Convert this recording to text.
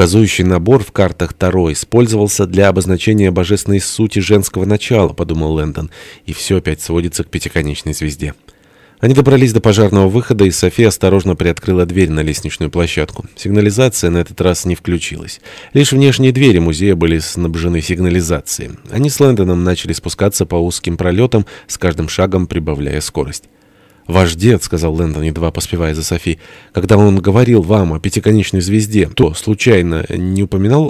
Указующий набор в картах Таро использовался для обозначения божественной сути женского начала, подумал Лэндон, и все опять сводится к пятиконечной звезде. Они добрались до пожарного выхода, и София осторожно приоткрыла дверь на лестничную площадку. Сигнализация на этот раз не включилась. Лишь внешние двери музея были снабжены сигнализацией. Они с Лэндоном начали спускаться по узким пролетам, с каждым шагом прибавляя скорость. «Ваш дед», — сказал Лэндон, едва поспевая за Софи, — «когда он говорил вам о пятиконечной звезде, то, случайно, не упоминал